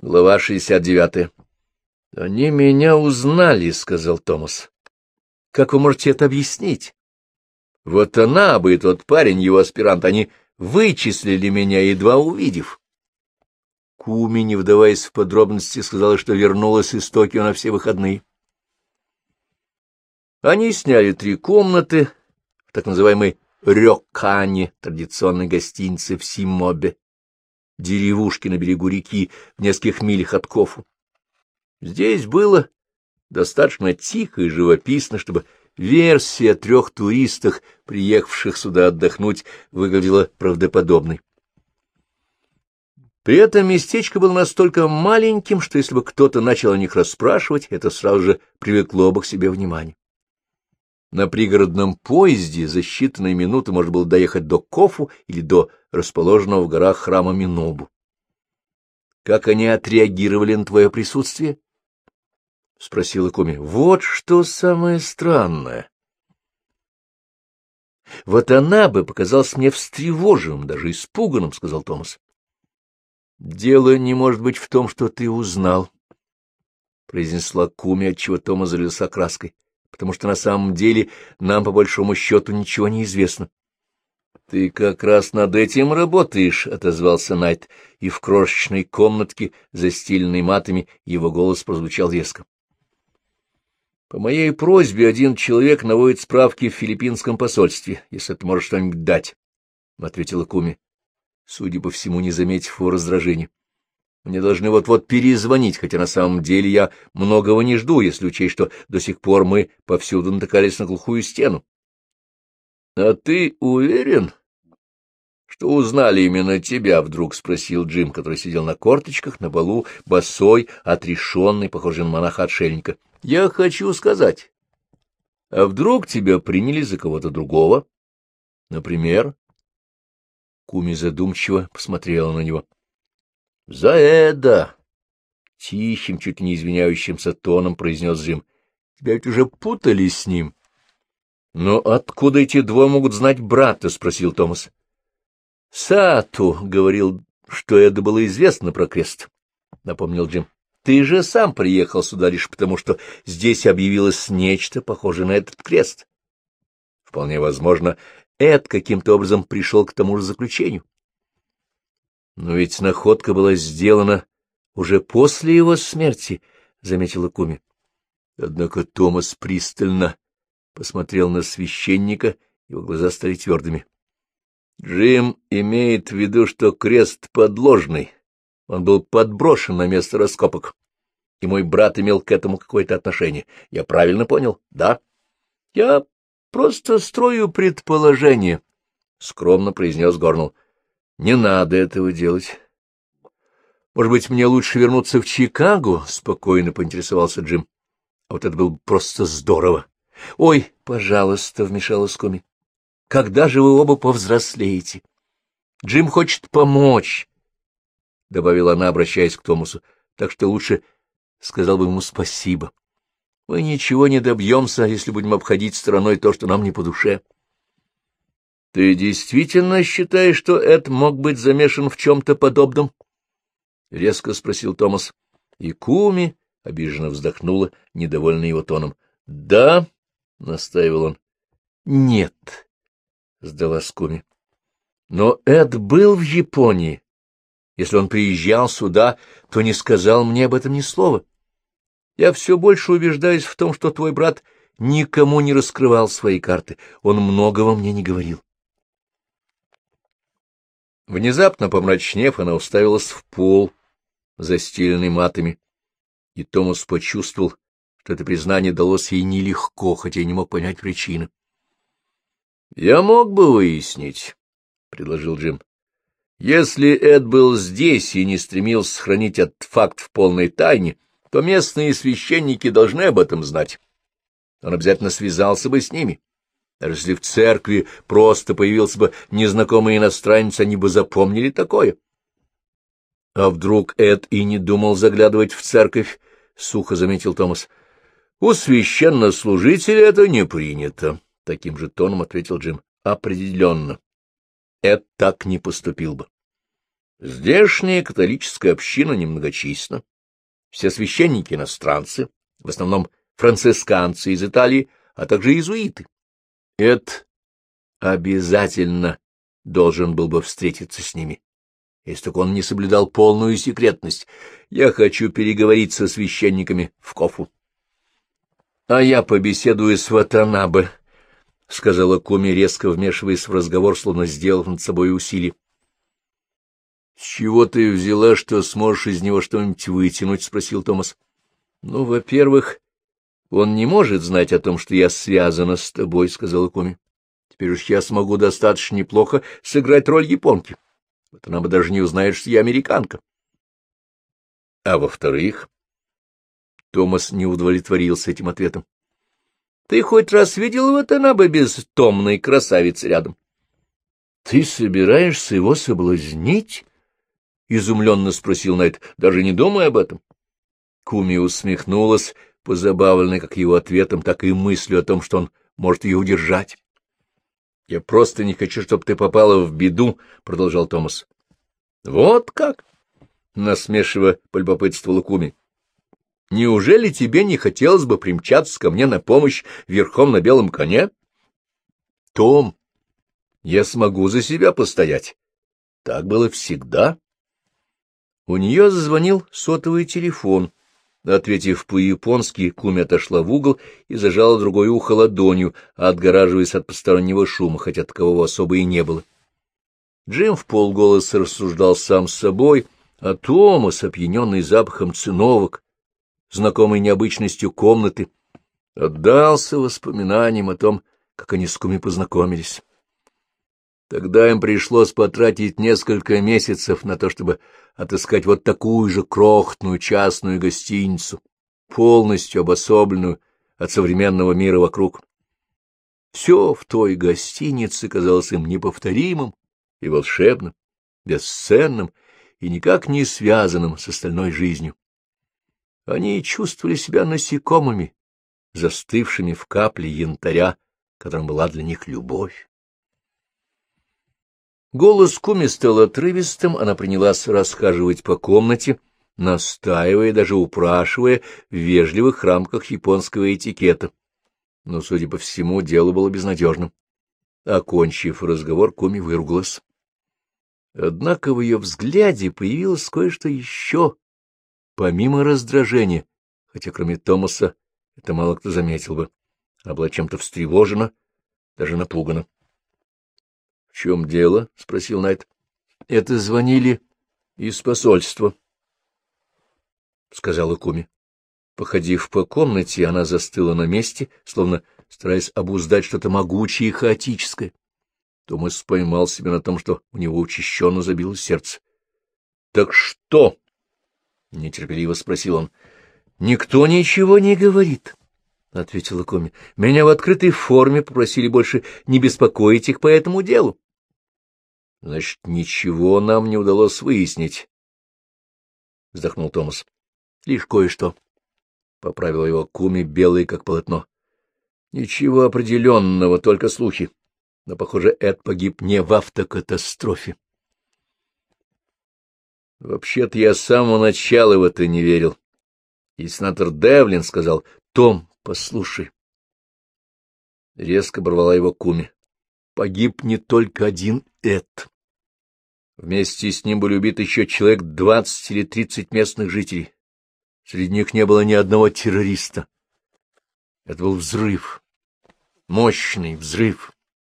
Глава 69. «Они меня узнали», — сказал Томас. «Как вы можете это объяснить?» «Вот она бы и тот парень, его аспирант, они вычислили меня, едва увидев». Куми, не вдаваясь в подробности, сказала, что вернулась из Токио на все выходные. Они сняли три комнаты в так называемой Рёкане, традиционной гостинице в Симобе деревушки на берегу реки в нескольких милях от Кофу. Здесь было достаточно тихо и живописно, чтобы версия о трех туристах, приехавших сюда отдохнуть, выглядела правдоподобной. При этом местечко было настолько маленьким, что если бы кто-то начал о них расспрашивать, это сразу же привлекло бы к себе внимание. На пригородном поезде за считанные минуты можно было доехать до Кофу или до расположенного в горах храма Минобу. — Как они отреагировали на твое присутствие? — спросила Куми. — Вот что самое странное. — Вот она бы показалась мне встревоженным, даже испуганным, — сказал Томас. — Дело не может быть в том, что ты узнал, — произнесла Куми, отчего Томас залился краской потому что на самом деле нам, по большому счету, ничего не известно. — Ты как раз над этим работаешь, — отозвался Найт, и в крошечной комнатке, застеленной матами, его голос прозвучал резко. — По моей просьбе один человек наводит справки в филиппинском посольстве, если ты можешь что-нибудь дать, — ответила Куми, судя по всему, не заметив его раздражения. Мне должны вот-вот перезвонить, хотя на самом деле я многого не жду, если учесть, что до сих пор мы повсюду натыкались на глухую стену. — А ты уверен, что узнали именно тебя? — вдруг спросил Джим, который сидел на корточках на балу, босой, отрешенный, похожий на монаха-отшельника. — Я хочу сказать, а вдруг тебя приняли за кого-то другого? Например? Куми задумчиво посмотрела на него. — за это! — тихим, чуть не извиняющимся тоном произнес Джим. — Тебя ведь уже путали с ним. — Но откуда эти двое могут знать брата? — спросил Томас. — Сату говорил, что это было известно про крест, — напомнил Джим. — Ты же сам приехал сюда лишь потому, что здесь объявилось нечто похожее на этот крест. Вполне возможно, Эд каким-то образом пришел к тому же заключению. Но ведь находка была сделана уже после его смерти, — заметила Куми. Однако Томас пристально посмотрел на священника, его глаза стали твердыми. Джим имеет в виду, что крест подложный. Он был подброшен на место раскопок. И мой брат имел к этому какое-то отношение. Я правильно понял? Да. Я просто строю предположение, — скромно произнес Горнелл. Не надо этого делать. Может быть, мне лучше вернуться в Чикаго? — спокойно поинтересовался Джим. А вот это было просто здорово. — Ой, пожалуйста, — вмешалась Коми. — Когда же вы оба повзрослеете? Джим хочет помочь, — добавила она, обращаясь к Томасу. — Так что лучше сказал бы ему спасибо. Мы ничего не добьемся, если будем обходить стороной то, что нам не по душе. —— Ты действительно считаешь, что Эд мог быть замешан в чем-то подобном? — резко спросил Томас. И Куми обиженно вздохнула, недовольна его тоном. — Да, — настаивал он. — Нет, — сдалась Куми. — Но Эд был в Японии. Если он приезжал сюда, то не сказал мне об этом ни слова. Я все больше убеждаюсь в том, что твой брат никому не раскрывал свои карты. Он многого мне не говорил. Внезапно помрачнев, она уставилась в пол, застеленный матами, и Томас почувствовал, что это признание далось ей нелегко, хотя и не мог понять причины. — Я мог бы выяснить, — предложил Джим. — Если Эд был здесь и не стремился сохранить этот факт в полной тайне, то местные священники должны об этом знать. Он обязательно связался бы с ними. Даже в церкви просто появился бы незнакомый иностранец, они бы запомнили такое. — А вдруг Эд и не думал заглядывать в церковь? — сухо заметил Томас. — У священнослужителя это не принято, — таким же тоном ответил Джим. — Определенно. Эд так не поступил бы. Здешняя католическая община немногочисленна. Все священники иностранцы, в основном францисканцы из Италии, а также иезуиты. Эд обязательно должен был бы встретиться с ними, если только он не соблюдал полную секретность. Я хочу переговорить со священниками в Кофу. — А я побеседую с Ватанабе, — сказала Коми, резко вмешиваясь в разговор, словно сделав над собой усилие. — С чего ты взяла, что сможешь из него что-нибудь вытянуть? — спросил Томас. — Ну, во-первых, он не может знать о том, что я связана с тобой, — сказала Коми. — Теперь уж я смогу достаточно неплохо сыграть роль японки. Вот она бы даже не узнает, что я американка. — А во-вторых... Томас не удовлетворился этим ответом. Ты хоть раз видел Ватанабе без томной красавицы рядом? — Ты собираешься его соблазнить? — изумленно спросил Найт, даже не думая об этом. Куми усмехнулась, позабавленная как его ответом, так и мыслью о том, что он может ее удержать. — Я просто не хочу, чтобы ты попала в беду, — продолжал Томас. — Вот как? — насмешиво полюбопытствовала Куми. Неужели тебе не хотелось бы примчаться ко мне на помощь верхом на белом коне? Том, я смогу за себя постоять. Так было всегда. У нее зазвонил сотовый телефон. Ответив по-японски, Куми отошла в угол и зажала другое ухо ладонью, отгораживаясь от постороннего шума, хотя такового особо и не было. Джим в полголоса рассуждал сам с собой, а Томас, опьяненный запахом циновок, знакомой необычностью комнаты, отдался воспоминаниям о том, как они с Куми познакомились. Тогда им пришлось потратить несколько месяцев на то, чтобы отыскать вот такую же крохотную частную гостиницу, полностью обособленную от современного мира вокруг. Все в той гостинице казалось им неповторимым и волшебным, бесценным и никак не связанным с остальной жизнью. Они чувствовали себя насекомыми, застывшими в капле янтаря, которым была для них любовь. Голос Куми стал отрывистым, она принялась расхаживать по комнате, настаивая, даже упрашивая в вежливых рамках японского этикета. Но, судя по всему, дело было безнадежным. Окончив разговор, Куми выругалась. Однако в ее взгляде появилось кое-что еще, помимо раздражения, хотя кроме Томаса это мало кто заметил бы, она была чем-то встревожена, даже напугана. — чем дело? — спросил Найт. — Это звонили из посольства, — сказала Куми. Походив по комнате, она застыла на месте, словно стараясь обуздать что-то могучее и хаотическое. Томас поймал себя на том, что у него учащенно забилось сердце. — Так что? — нетерпеливо спросил он. — Никто ничего не говорит, — ответила Коми. — Меня в открытой форме попросили больше не беспокоить их по этому делу. — Значит, ничего нам не удалось выяснить, — вздохнул Томас. — Лишь кое-что, — поправила его Куми, белый как полотно. — Ничего определенного, только слухи. Но, похоже, Эд погиб не в автокатастрофе. Вообще-то я с самого начала в это не верил. И сенатор Девлин сказал, «Том, послушай». Резко оборвала его Куми. Погиб не только один Эд. Вместе с ним были убиты еще человек двадцать или тридцать местных жителей. Среди них не было ни одного террориста. Это был взрыв. Мощный взрыв.